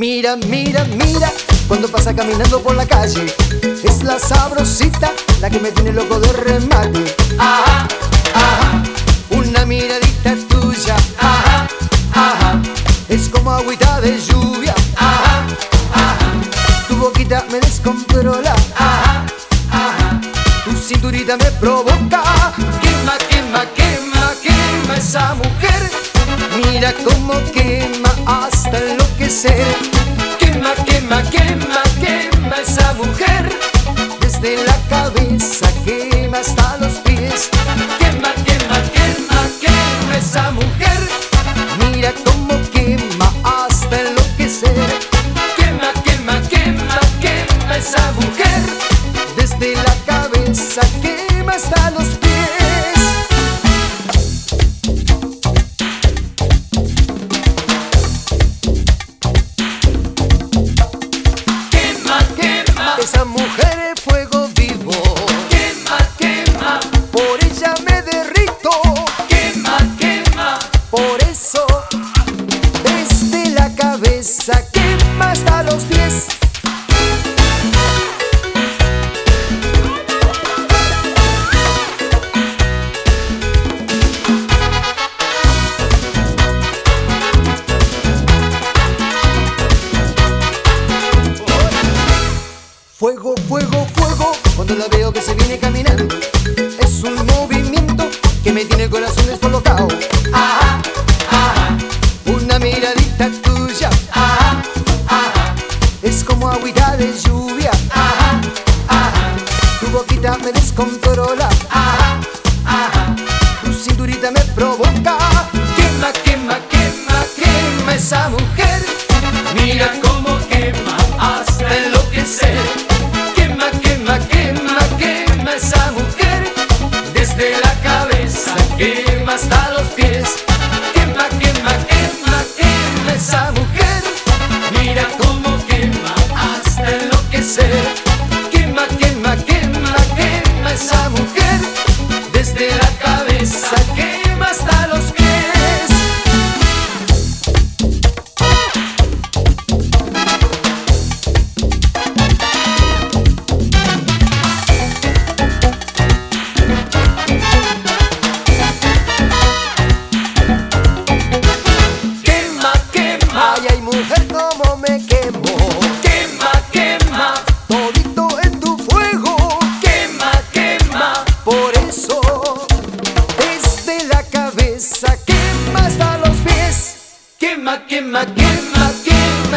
Mira, mira, mira, cuando pasa caminando por la calle, es la sabrosita la que me tiene loco de remate. Ajá, ajá, una miradita tuya. Ajá, ajá, es como agüita de lluvia. Ajá, ajá, tu boquita me descontrola. Ajá, ajá, tu cinturita me provoca. Quema, quema, quema, quema esa mujer. Mira cómo quema hasta Quema, quema, quema, quema esa mujer. Desde la cabeza quema hasta los pies. Quema, quema, quema, quema esa mujer. Mira cómo quema hasta enloquecer. Quema, quema, quema, quema esa mujer. Desde la cabeza quema hasta los pies. Quema, Fuego, fuego, fuego, cuando la veo que se viene caminando. Es un movimiento que me tiene el corazón descolocado. Ajá, ajá, una miradita tuya. Ajá, ajá, es como agüita de lluvia. Ajá, ajá, tu boquita me descontrola. Ajá, ajá, tu cinturita me provoca. Quema, quema, quema, quema esa mujer.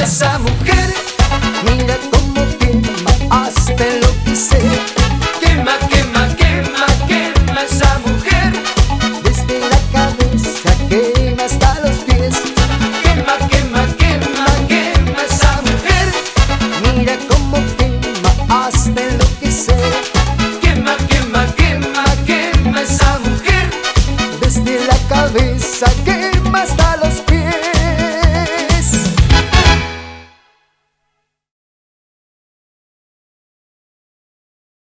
Esa mujer. Mira cómo